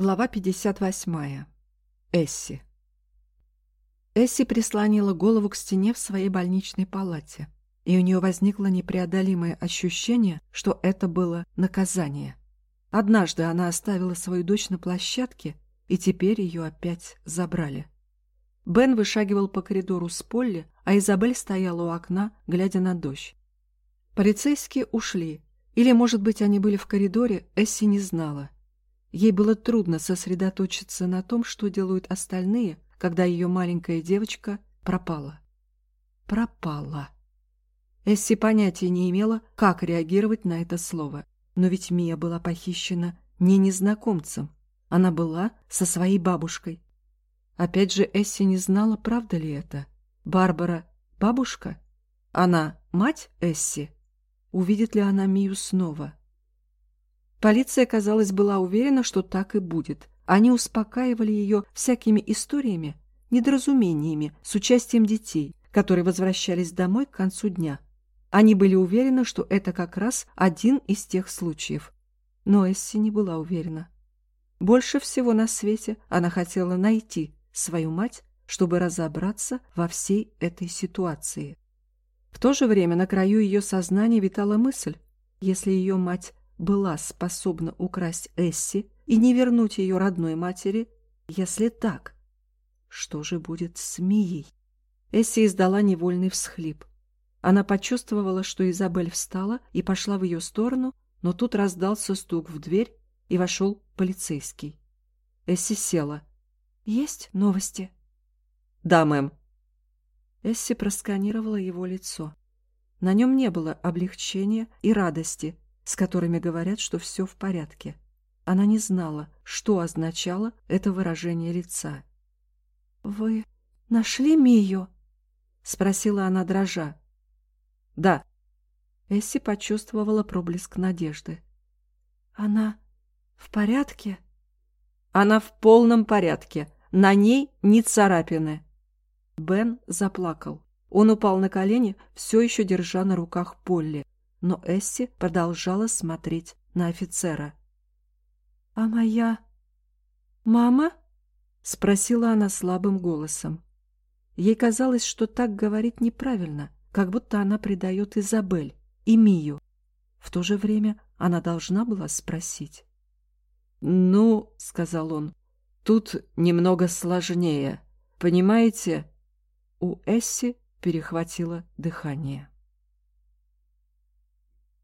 Глава 58. Эсси. Эсси прислонила голову к стене в своей больничной палате, и у нее возникло непреодолимое ощущение, что это было наказание. Однажды она оставила свою дочь на площадке, и теперь ее опять забрали. Бен вышагивал по коридору с Полли, а Изабель стояла у окна, глядя на дождь. Полицейские ушли, или, может быть, они были в коридоре, Эсси не знала — Ей было трудно сосредоточиться на том, что делают остальные, когда ее маленькая девочка пропала. Пропала. Эсси понятия не имела, как реагировать на это слово. Но ведь Мия была похищена не незнакомцем. Она была со своей бабушкой. Опять же, Эсси не знала, правда ли это. Барбара — бабушка? Она — мать Эсси? Увидит ли она Мию снова? Полиция, казалось, была уверена, что так и будет. Они успокаивали ее всякими историями, недоразумениями с участием детей, которые возвращались домой к концу дня. Они были уверены, что это как раз один из тех случаев. Но Эсси не была уверена. Больше всего на свете она хотела найти свою мать, чтобы разобраться во всей этой ситуации. В то же время на краю ее сознания витала мысль, если ее мать была способна украсть Эсси и не вернуть ее родной матери, если так, что же будет с Мией? Эсси издала невольный всхлип. Она почувствовала, что Изабель встала и пошла в ее сторону, но тут раздался стук в дверь, и вошел полицейский. Эсси села. «Есть новости?» «Да, мэм». Эсси просканировала его лицо. На нем не было облегчения и радости, с которыми говорят, что все в порядке. Она не знала, что означало это выражение лица. «Вы нашли Мию?» — спросила она дрожа. «Да». Эсси почувствовала проблеск надежды. «Она в порядке?» «Она в полном порядке. На ней ни царапины». Бен заплакал. Он упал на колени, все еще держа на руках Полли но Эсси продолжала смотреть на офицера. «А моя... мама?» — спросила она слабым голосом. Ей казалось, что так говорить неправильно, как будто она предает Изабель и Мию. В то же время она должна была спросить. «Ну, — сказал он, — тут немного сложнее. Понимаете?» У Эсси перехватило дыхание.